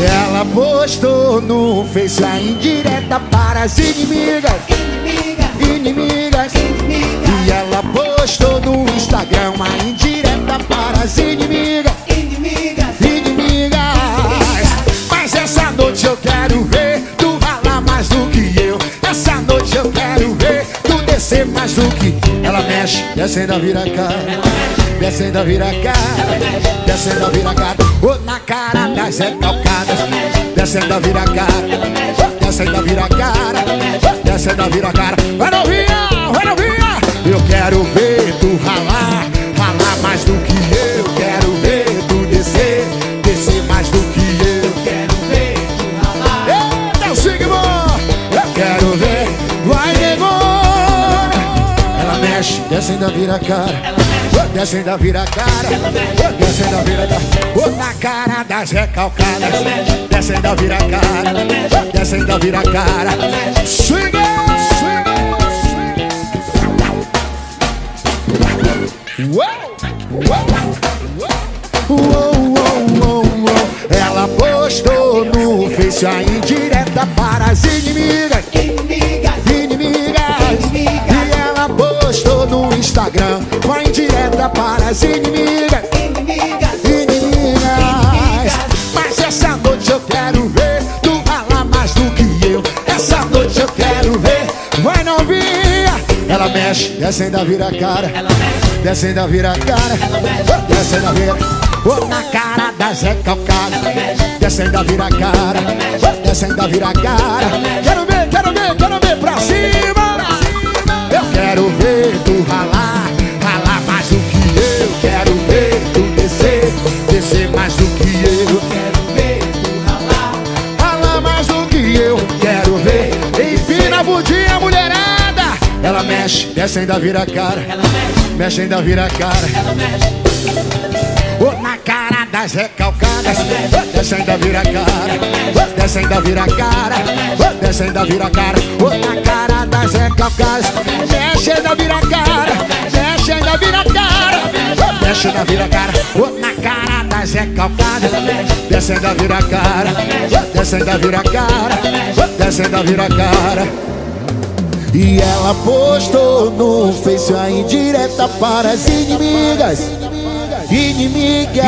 Ela postou no Face a indireta para as inimigas. Inimigas. E ela postou no Instagram uma indireta para as inimigas. Inimigas. Mas essa noite eu quero ver tu ralar mais do que eu. Essa noite eu quero ver tu descer mais do que ela mexe. Descendo a vira cara. Descendo a vira cara. Descendo a vira cara. Ô na cara das recalcadas. Descendo a vira cara. Descendo a vira cara. Descendo a vira cara. Vai novinha, vai novinha. Eu quero ver tu ralar. Ralar mais do que eu. Quero ver tu descer. Descer mais do que eu. Quero ver tu ralar. Eita, Sigma! Eu quero ver, vai negona! Ela mexe, descendo a vira cara. Descendo a vira cara. Descendo a vira cara. Ô, na cara das recalcadas. Descendo a vira cara. Descendo a vira cara. Swing! Uou! Uou, uou, uou, uou. Ela postou no Face a indireta para as inimigas. Inimigas, Inimigas. E ela postou no Instagram indireta para as inimigas. inimigas, Inimigas. Mas essa noite eu quero ver tu ralar mais do que eu. Essa noite eu quero ver. Vai novinha. Ela mexe, descendo a vira cara. ela mexe, Descendo a vira cara. ela mexe, Descendo a vira Ô, na cara das recalcadas Descendo a vira cara Descendo a vira cara mexe, descendo a vira cara Ela mexe, Mexendo a vira cara ela mexe, Ô, na cara das recalcadas Descendo a vira cara Descendo a vira cara Descendo a vira cara Ô, na cara das recalcadas Descendo a vira cara Descendo a vira cara Descendo a vira cara Ô, na cara das recalcadas Descendo a vira cara Descendo a vira cara Descendo a vira cara e ela postou no Face a indireta para as inimigas. Inimigas.